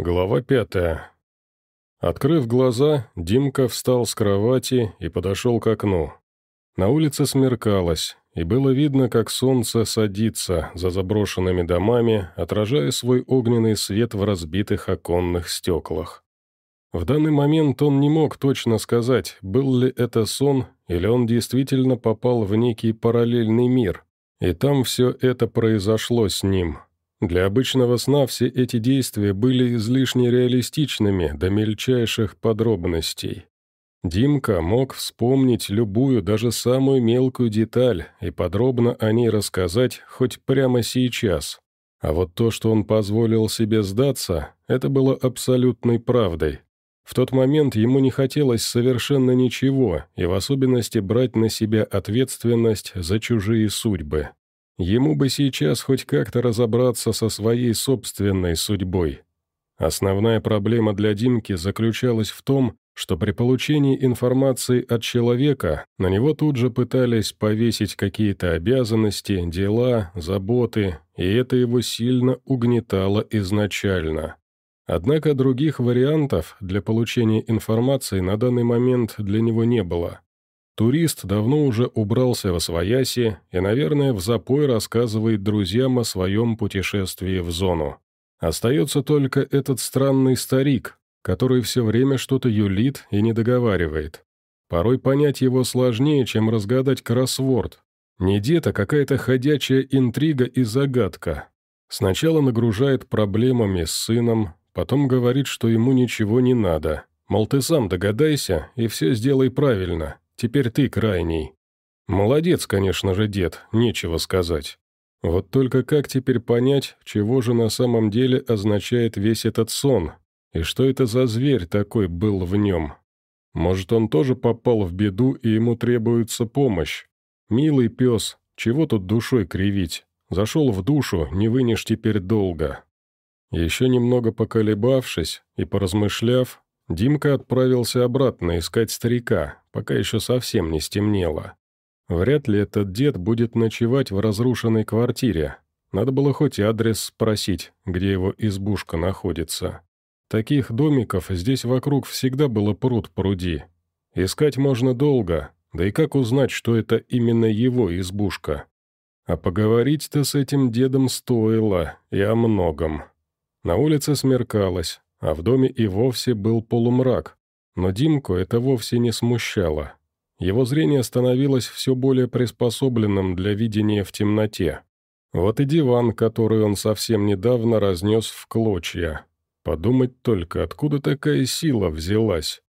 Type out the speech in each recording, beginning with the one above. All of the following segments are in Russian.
Глава пятая. Открыв глаза, Димка встал с кровати и подошел к окну. На улице смеркалось, и было видно, как солнце садится за заброшенными домами, отражая свой огненный свет в разбитых оконных стеклах. В данный момент он не мог точно сказать, был ли это сон, или он действительно попал в некий параллельный мир, и там все это произошло с ним, для обычного сна все эти действия были излишне реалистичными до мельчайших подробностей. Димка мог вспомнить любую, даже самую мелкую деталь и подробно о ней рассказать хоть прямо сейчас. А вот то, что он позволил себе сдаться, это было абсолютной правдой. В тот момент ему не хотелось совершенно ничего, и в особенности брать на себя ответственность за чужие судьбы. Ему бы сейчас хоть как-то разобраться со своей собственной судьбой. Основная проблема для Димки заключалась в том, что при получении информации от человека на него тут же пытались повесить какие-то обязанности, дела, заботы, и это его сильно угнетало изначально. Однако других вариантов для получения информации на данный момент для него не было. Турист давно уже убрался во свояси и, наверное, в запой рассказывает друзьям о своем путешествии в зону. Остается только этот странный старик, который все время что-то юлит и не договаривает. Порой понять его сложнее, чем разгадать кроссворд. Не дед, а какая-то ходячая интрига и загадка. Сначала нагружает проблемами с сыном, потом говорит, что ему ничего не надо. Мол, ты сам догадайся и все сделай правильно, Теперь ты крайний. Молодец, конечно же, дед, нечего сказать. Вот только как теперь понять, чего же на самом деле означает весь этот сон, и что это за зверь такой был в нем? Может, он тоже попал в беду, и ему требуется помощь? Милый пес, чего тут душой кривить? Зашел в душу, не вынешь теперь долго. Еще немного поколебавшись и поразмышляв, Димка отправился обратно искать старика, пока еще совсем не стемнело. Вряд ли этот дед будет ночевать в разрушенной квартире. Надо было хоть адрес спросить, где его избушка находится. Таких домиков здесь вокруг всегда было пруд пруди. Искать можно долго, да и как узнать, что это именно его избушка? А поговорить-то с этим дедом стоило, и о многом. На улице смеркалось, а в доме и вовсе был полумрак, но Димку это вовсе не смущало. Его зрение становилось все более приспособленным для видения в темноте. Вот и диван, который он совсем недавно разнес в клочья. Подумать только, откуда такая сила взялась.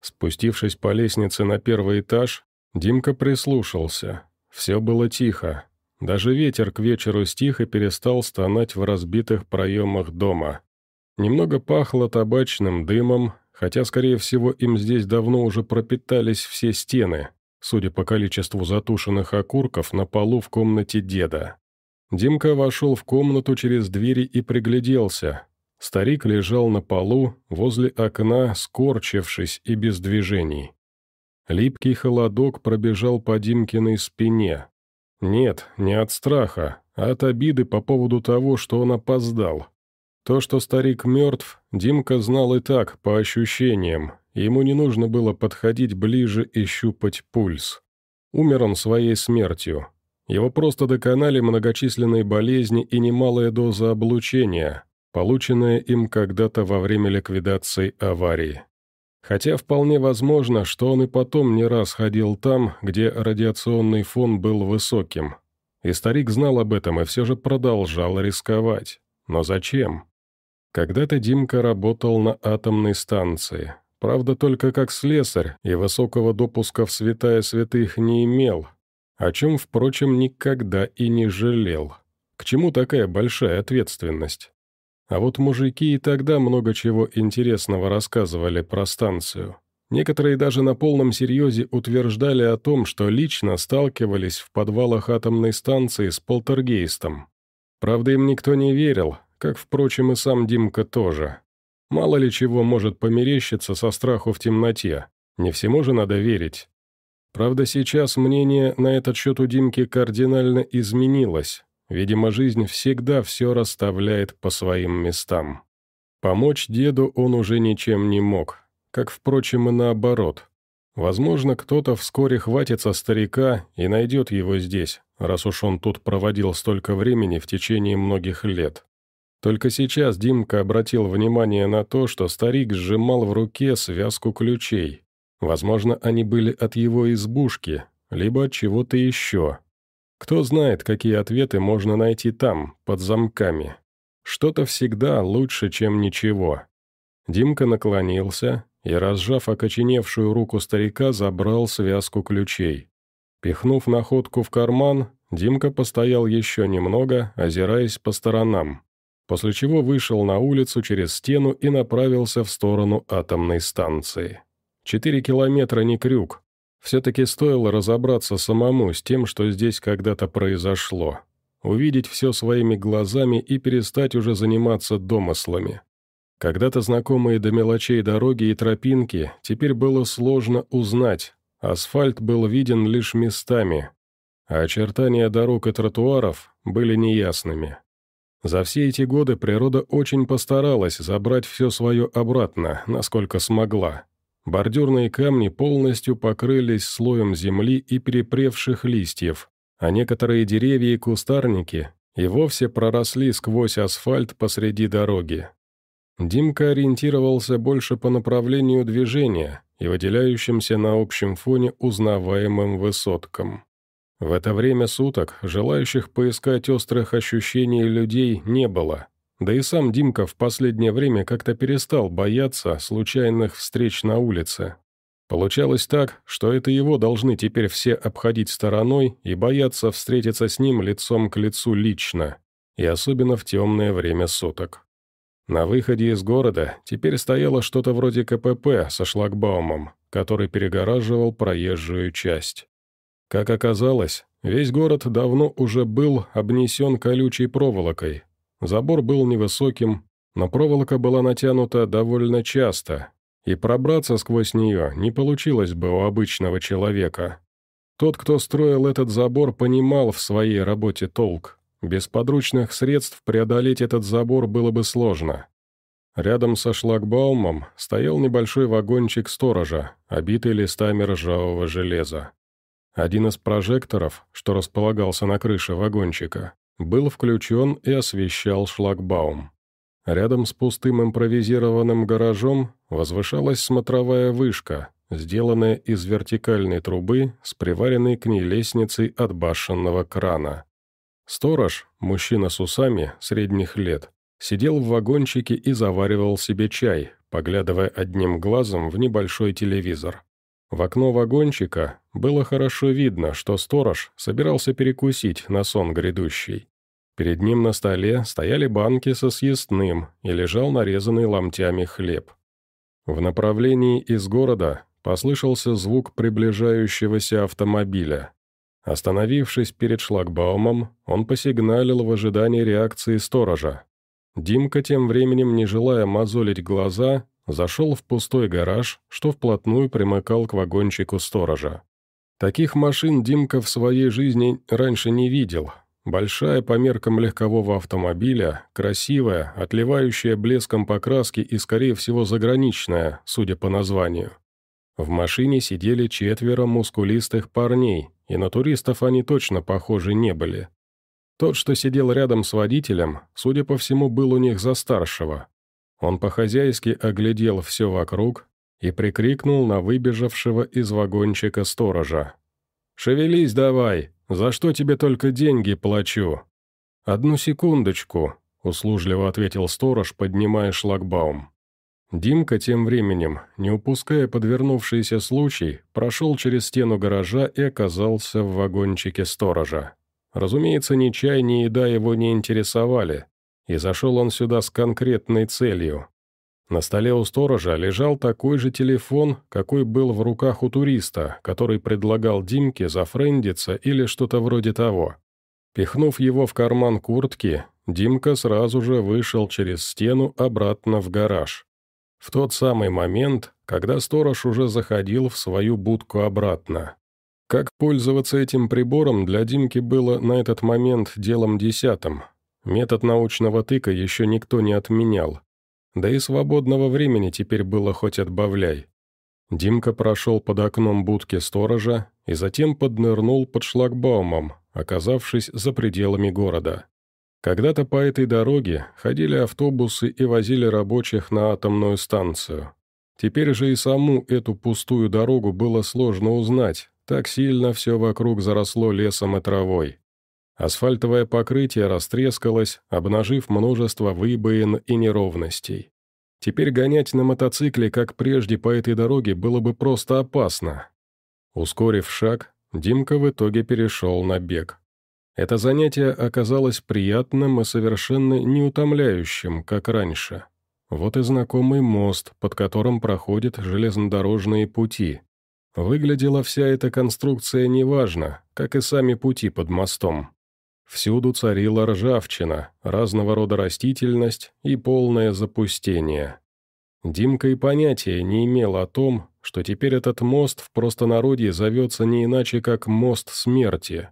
Спустившись по лестнице на первый этаж, Димка прислушался. Все было тихо. Даже ветер к вечеру стих и перестал стонать в разбитых проемах дома. Немного пахло табачным дымом, хотя, скорее всего, им здесь давно уже пропитались все стены, судя по количеству затушенных окурков на полу в комнате деда. Димка вошел в комнату через двери и пригляделся. Старик лежал на полу, возле окна, скорчившись и без движений. Липкий холодок пробежал по Димкиной спине. Нет, не от страха, а от обиды по поводу того, что он опоздал. То, что старик мертв, Димка знал и так, по ощущениям. Ему не нужно было подходить ближе и щупать пульс. Умер он своей смертью. Его просто доконали многочисленные болезни и немалая доза облучения, полученная им когда-то во время ликвидации аварии. Хотя вполне возможно, что он и потом не раз ходил там, где радиационный фон был высоким. И старик знал об этом и все же продолжал рисковать. Но зачем? Когда-то Димка работал на атомной станции. Правда, только как слесарь, и высокого допуска в святая святых не имел, о чем, впрочем, никогда и не жалел. К чему такая большая ответственность? А вот мужики и тогда много чего интересного рассказывали про станцию. Некоторые даже на полном серьезе утверждали о том, что лично сталкивались в подвалах атомной станции с полтергейстом. Правда, им никто не верил, как, впрочем, и сам Димка тоже. Мало ли чего может померещиться со страху в темноте, не всему же надо верить. Правда, сейчас мнение на этот счет у Димки кардинально изменилось. Видимо, жизнь всегда все расставляет по своим местам. Помочь деду он уже ничем не мог, как, впрочем, и наоборот. Возможно, кто-то вскоре хватится старика и найдет его здесь, раз уж он тут проводил столько времени в течение многих лет. Только сейчас Димка обратил внимание на то, что старик сжимал в руке связку ключей. Возможно, они были от его избушки, либо от чего-то еще. Кто знает, какие ответы можно найти там, под замками. Что-то всегда лучше, чем ничего. Димка наклонился и, разжав окоченевшую руку старика, забрал связку ключей. Пихнув находку в карман, Димка постоял еще немного, озираясь по сторонам, после чего вышел на улицу через стену и направился в сторону атомной станции. Четыре километра не крюк. Все-таки стоило разобраться самому с тем, что здесь когда-то произошло. Увидеть все своими глазами и перестать уже заниматься домыслами. Когда-то знакомые до мелочей дороги и тропинки теперь было сложно узнать, асфальт был виден лишь местами, а очертания дорог и тротуаров были неясными. За все эти годы природа очень постаралась забрать все свое обратно, насколько смогла. Бордюрные камни полностью покрылись слоем земли и перепревших листьев, а некоторые деревья и кустарники и вовсе проросли сквозь асфальт посреди дороги. Димка ориентировался больше по направлению движения и выделяющимся на общем фоне узнаваемым высоткам. В это время суток желающих поискать острых ощущений людей не было, да и сам Димка в последнее время как-то перестал бояться случайных встреч на улице. Получалось так, что это его должны теперь все обходить стороной и бояться встретиться с ним лицом к лицу лично, и особенно в темное время суток. На выходе из города теперь стояло что-то вроде КПП со шлагбаумом, который перегораживал проезжую часть. Как оказалось, весь город давно уже был обнесен колючей проволокой. Забор был невысоким, но проволока была натянута довольно часто, и пробраться сквозь нее не получилось бы у обычного человека. Тот, кто строил этот забор, понимал в своей работе толк. Без подручных средств преодолеть этот забор было бы сложно. Рядом со шлагбаумом стоял небольшой вагончик сторожа, обитый листами ржавого железа. Один из прожекторов, что располагался на крыше вагончика, был включен и освещал шлагбаум. Рядом с пустым импровизированным гаражом возвышалась смотровая вышка, сделанная из вертикальной трубы с приваренной к ней лестницей от башенного крана. Сторож, мужчина с усами, средних лет, сидел в вагончике и заваривал себе чай, поглядывая одним глазом в небольшой телевизор. В окно вагончика было хорошо видно, что сторож собирался перекусить на сон грядущий. Перед ним на столе стояли банки со съестным и лежал нарезанный ломтями хлеб. В направлении из города послышался звук приближающегося автомобиля. Остановившись перед шлагбаумом, он посигналил в ожидании реакции сторожа. Димка, тем временем, не желая мозолить глаза, зашел в пустой гараж, что вплотную примыкал к вагончику сторожа. Таких машин Димка в своей жизни раньше не видел. Большая по меркам легкового автомобиля, красивая, отливающая блеском покраски и, скорее всего, заграничная, судя по названию. В машине сидели четверо мускулистых парней, и на туристов они точно похожи не были. Тот, что сидел рядом с водителем, судя по всему, был у них за старшего. Он по-хозяйски оглядел все вокруг и прикрикнул на выбежавшего из вагончика сторожа. «Шевелись давай! За что тебе только деньги плачу?» «Одну секундочку», — услужливо ответил сторож, поднимая шлагбаум. Димка тем временем, не упуская подвернувшийся случай, прошел через стену гаража и оказался в вагончике сторожа. Разумеется, ни чай, ни еда его не интересовали, и зашел он сюда с конкретной целью. На столе у сторожа лежал такой же телефон, какой был в руках у туриста, который предлагал Димке зафрендиться или что-то вроде того. Пихнув его в карман куртки, Димка сразу же вышел через стену обратно в гараж. В тот самый момент, когда сторож уже заходил в свою будку обратно. Как пользоваться этим прибором для Димки было на этот момент делом десятым. Метод научного тыка еще никто не отменял. Да и свободного времени теперь было хоть отбавляй. Димка прошел под окном будки сторожа и затем поднырнул под шлагбаумом, оказавшись за пределами города. Когда-то по этой дороге ходили автобусы и возили рабочих на атомную станцию. Теперь же и саму эту пустую дорогу было сложно узнать, так сильно все вокруг заросло лесом и травой. Асфальтовое покрытие растрескалось, обнажив множество выбоин и неровностей. Теперь гонять на мотоцикле, как прежде по этой дороге, было бы просто опасно. Ускорив шаг, Димка в итоге перешел на бег. Это занятие оказалось приятным и совершенно неутомляющим, как раньше. Вот и знакомый мост, под которым проходят железнодорожные пути. Выглядела вся эта конструкция неважно, как и сами пути под мостом. Всюду царила ржавчина, разного рода растительность и полное запустение. Димка и понятия не имел о том, что теперь этот мост в простонародье зовется не иначе, как «мост смерти».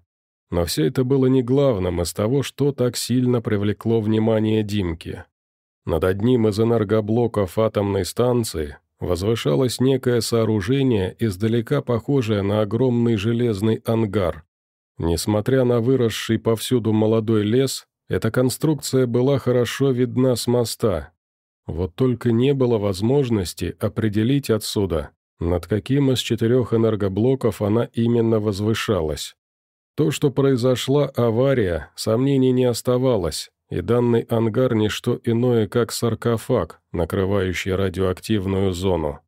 Но все это было не главным из того, что так сильно привлекло внимание Димки. Над одним из энергоблоков атомной станции возвышалось некое сооружение, издалека похожее на огромный железный ангар. Несмотря на выросший повсюду молодой лес, эта конструкция была хорошо видна с моста. Вот только не было возможности определить отсюда, над каким из четырех энергоблоков она именно возвышалась. То, что произошла авария, сомнений не оставалось, и данный ангар не что иное, как саркофаг, накрывающий радиоактивную зону.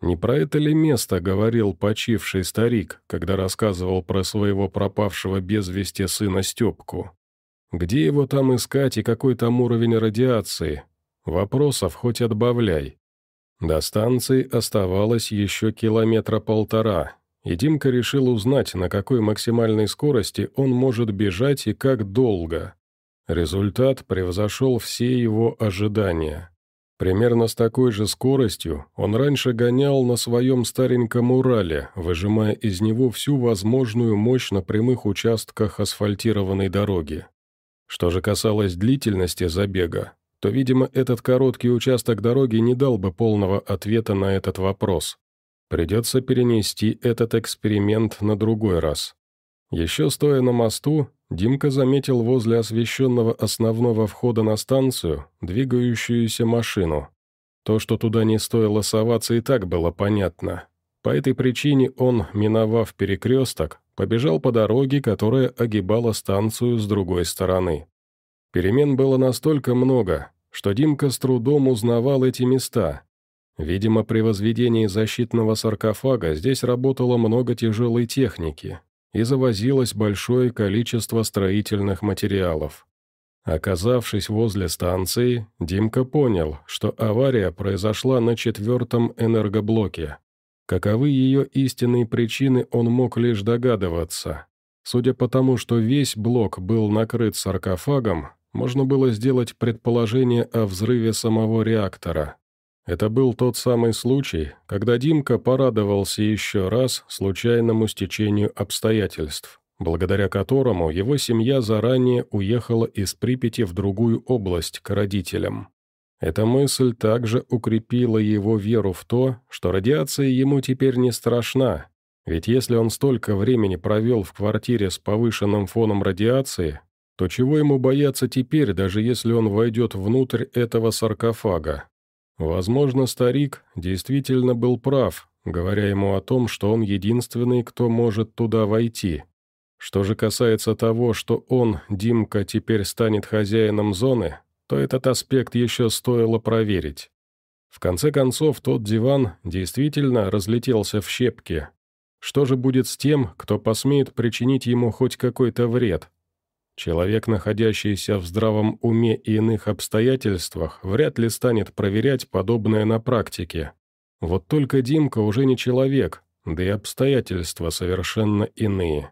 Не про это ли место говорил почивший старик, когда рассказывал про своего пропавшего без вести сына Степку? Где его там искать и какой там уровень радиации? Вопросов хоть отбавляй. До станции оставалось еще километра полтора, и Димка решил узнать, на какой максимальной скорости он может бежать и как долго. Результат превзошел все его ожидания. Примерно с такой же скоростью он раньше гонял на своем стареньком Урале, выжимая из него всю возможную мощь на прямых участках асфальтированной дороги. Что же касалось длительности забега, то, видимо, этот короткий участок дороги не дал бы полного ответа на этот вопрос. Придется перенести этот эксперимент на другой раз. Еще стоя на мосту, Димка заметил возле освещенного основного входа на станцию двигающуюся машину. То, что туда не стоило соваться, и так было понятно. По этой причине он, миновав перекресток, побежал по дороге, которая огибала станцию с другой стороны. Перемен было настолько много, что Димка с трудом узнавал эти места. Видимо, при возведении защитного саркофага здесь работало много тяжелой техники, и завозилось большое количество строительных материалов. Оказавшись возле станции, Димка понял, что авария произошла на четвертом энергоблоке. Каковы ее истинные причины, он мог лишь догадываться. Судя по тому, что весь блок был накрыт саркофагом, можно было сделать предположение о взрыве самого реактора. Это был тот самый случай, когда Димка порадовался еще раз случайному стечению обстоятельств, благодаря которому его семья заранее уехала из Припяти в другую область к родителям. Эта мысль также укрепила его веру в то, что радиация ему теперь не страшна, ведь если он столько времени провел в квартире с повышенным фоном радиации, то чего ему бояться теперь, даже если он войдет внутрь этого саркофага? Возможно, старик действительно был прав, говоря ему о том, что он единственный, кто может туда войти. Что же касается того, что он, Димка, теперь станет хозяином зоны, то этот аспект еще стоило проверить. В конце концов, тот диван действительно разлетелся в щепки. Что же будет с тем, кто посмеет причинить ему хоть какой-то вред? Человек, находящийся в здравом уме и иных обстоятельствах, вряд ли станет проверять подобное на практике. Вот только Димка уже не человек, да и обстоятельства совершенно иные.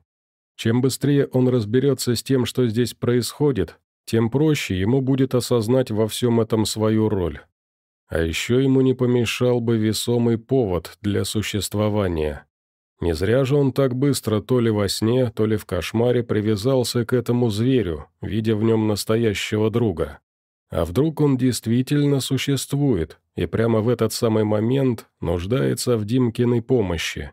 Чем быстрее он разберется с тем, что здесь происходит, тем проще ему будет осознать во всем этом свою роль. А еще ему не помешал бы весомый повод для существования. Не зря же он так быстро то ли во сне, то ли в кошмаре привязался к этому зверю, видя в нем настоящего друга. А вдруг он действительно существует и прямо в этот самый момент нуждается в Димкиной помощи?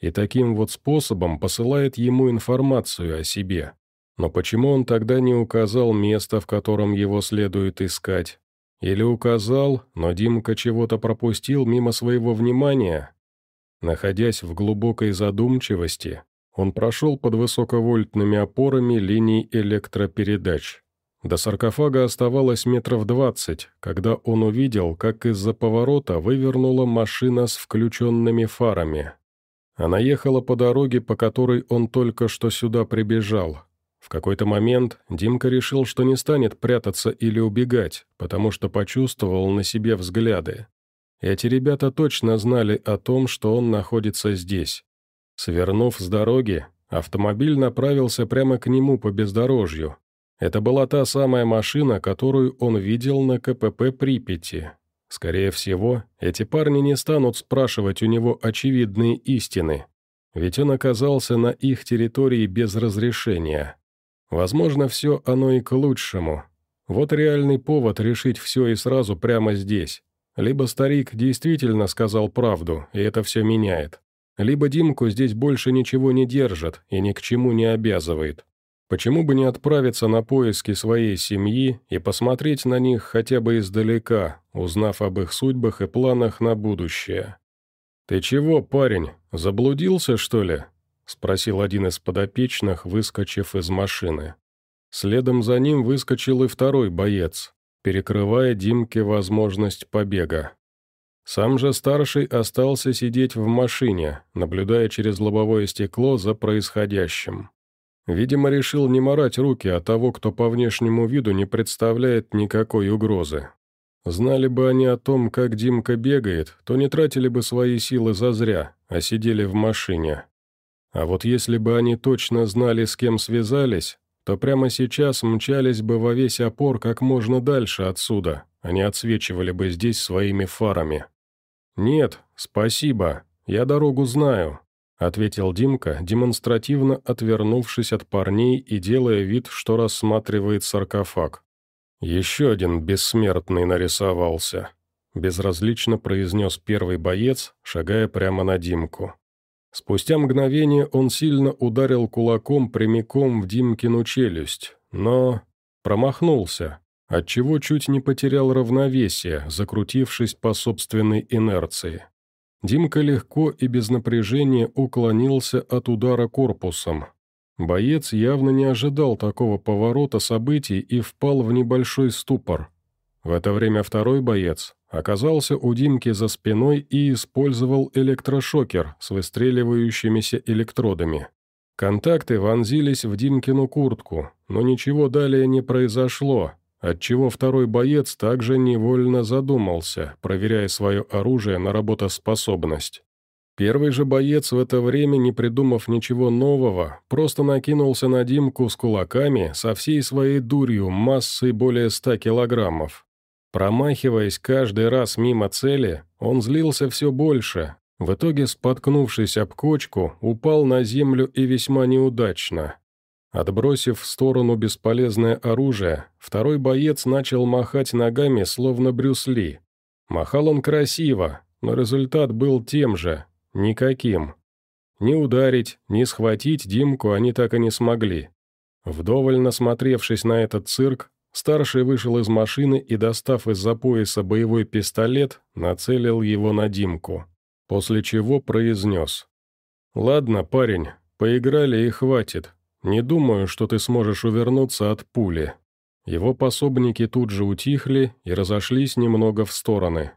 И таким вот способом посылает ему информацию о себе. Но почему он тогда не указал место, в котором его следует искать? Или указал, но Димка чего-то пропустил мимо своего внимания? Находясь в глубокой задумчивости, он прошел под высоковольтными опорами линий электропередач. До саркофага оставалось метров двадцать, когда он увидел, как из-за поворота вывернула машина с включенными фарами. Она ехала по дороге, по которой он только что сюда прибежал. В какой-то момент Димка решил, что не станет прятаться или убегать, потому что почувствовал на себе взгляды. Эти ребята точно знали о том, что он находится здесь. Свернув с дороги, автомобиль направился прямо к нему по бездорожью, это была та самая машина, которую он видел на КПП Припяти. Скорее всего, эти парни не станут спрашивать у него очевидные истины, ведь он оказался на их территории без разрешения. Возможно, все оно и к лучшему. Вот реальный повод решить все и сразу прямо здесь. Либо старик действительно сказал правду, и это все меняет. Либо Димку здесь больше ничего не держит и ни к чему не обязывает. Почему бы не отправиться на поиски своей семьи и посмотреть на них хотя бы издалека, узнав об их судьбах и планах на будущее? «Ты чего, парень, заблудился, что ли?» – спросил один из подопечных, выскочив из машины. Следом за ним выскочил и второй боец, перекрывая Димке возможность побега. Сам же старший остался сидеть в машине, наблюдая через лобовое стекло за происходящим. Видимо, решил не морать руки от того, кто по внешнему виду не представляет никакой угрозы. Знали бы они о том, как Димка бегает, то не тратили бы свои силы зазря, а сидели в машине. А вот если бы они точно знали, с кем связались, то прямо сейчас мчались бы во весь опор как можно дальше отсюда, они отсвечивали бы здесь своими фарами. «Нет, спасибо, я дорогу знаю», — ответил Димка, демонстративно отвернувшись от парней и делая вид, что рассматривает саркофаг. «Еще один бессмертный нарисовался», — безразлично произнес первый боец, шагая прямо на Димку. Спустя мгновение он сильно ударил кулаком прямиком в Димкину челюсть, но промахнулся, отчего чуть не потерял равновесие, закрутившись по собственной инерции. Димка легко и без напряжения уклонился от удара корпусом. Боец явно не ожидал такого поворота событий и впал в небольшой ступор. В это время второй боец оказался у Димки за спиной и использовал электрошокер с выстреливающимися электродами. Контакты вонзились в Димкину куртку, но ничего далее не произошло, отчего второй боец также невольно задумался, проверяя свое оружие на работоспособность. Первый же боец в это время, не придумав ничего нового, просто накинулся на Димку с кулаками со всей своей дурью массой более ста килограммов. Промахиваясь каждый раз мимо цели, он злился все больше. В итоге, споткнувшись об кочку, упал на землю и весьма неудачно. Отбросив в сторону бесполезное оружие, второй боец начал махать ногами, словно Брюс Ли. Махал он красиво, но результат был тем же, никаким. Ни ударить, ни схватить Димку они так и не смогли. Вдоволь насмотревшись на этот цирк, старший вышел из машины и, достав из-за пояса боевой пистолет, нацелил его на Димку, после чего произнес. «Ладно, парень, поиграли и хватит. «Не думаю, что ты сможешь увернуться от пули». Его пособники тут же утихли и разошлись немного в стороны.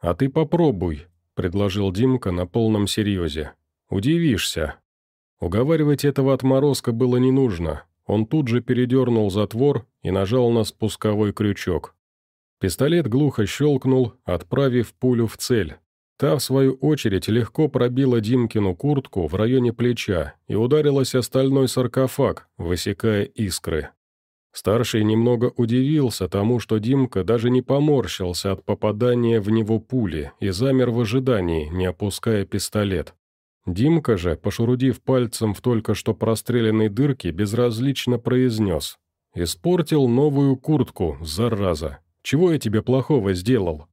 «А ты попробуй», — предложил Димка на полном серьезе. «Удивишься». Уговаривать этого отморозка было не нужно. Он тут же передернул затвор и нажал на спусковой крючок. Пистолет глухо щелкнул, отправив пулю в цель. Та, в свою очередь, легко пробила Димкину куртку в районе плеча и ударилась о стальной саркофаг, высекая искры. Старший немного удивился тому, что Димка даже не поморщился от попадания в него пули и замер в ожидании, не опуская пистолет. Димка же, пошурудив пальцем в только что простреленной дырке, безразлично произнес «Испортил новую куртку, зараза. Чего я тебе плохого сделал?»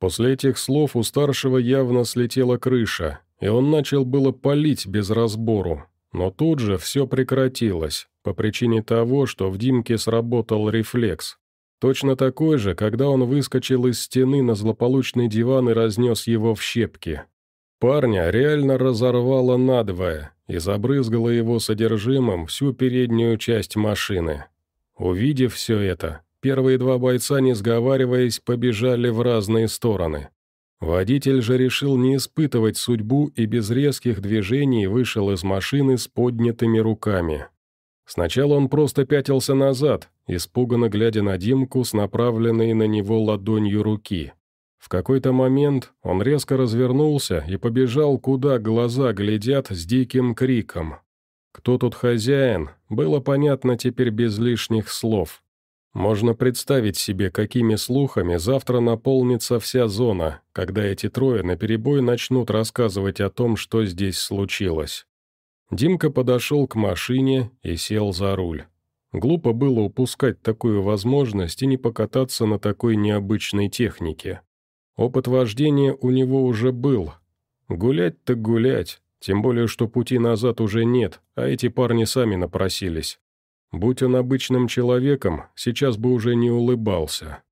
После этих слов у старшего явно слетела крыша, и он начал было палить без разбору. Но тут же все прекратилось, по причине того, что в Димке сработал рефлекс. Точно такой же, когда он выскочил из стены на злополучный диван и разнес его в щепки. Парня реально разорвало надвое и забрызгало его содержимым всю переднюю часть машины. Увидев все это, первые два бойца, не сговариваясь, побежали в разные стороны. Водитель же решил не испытывать судьбу и без резких движений вышел из машины с поднятыми руками. Сначала он просто пятился назад, испуганно глядя на Димку с направленной на него ладонью руки. В какой-то момент он резко развернулся и побежал, куда глаза глядят с диким криком. Кто тут хозяин, было понятно теперь без лишних слов. Можно представить себе, какими слухами завтра наполнится вся зона, когда эти трое наперебой начнут рассказывать о том, что здесь случилось. Димка подошел к машине и сел за руль. Глупо было упускать такую возможность и не покататься на такой необычной технике. Опыт вождения у него уже был. Гулять так гулять, тем более, что пути назад уже нет, а эти парни сами напросились. Будь он обычным человеком, сейчас бы уже не улыбался.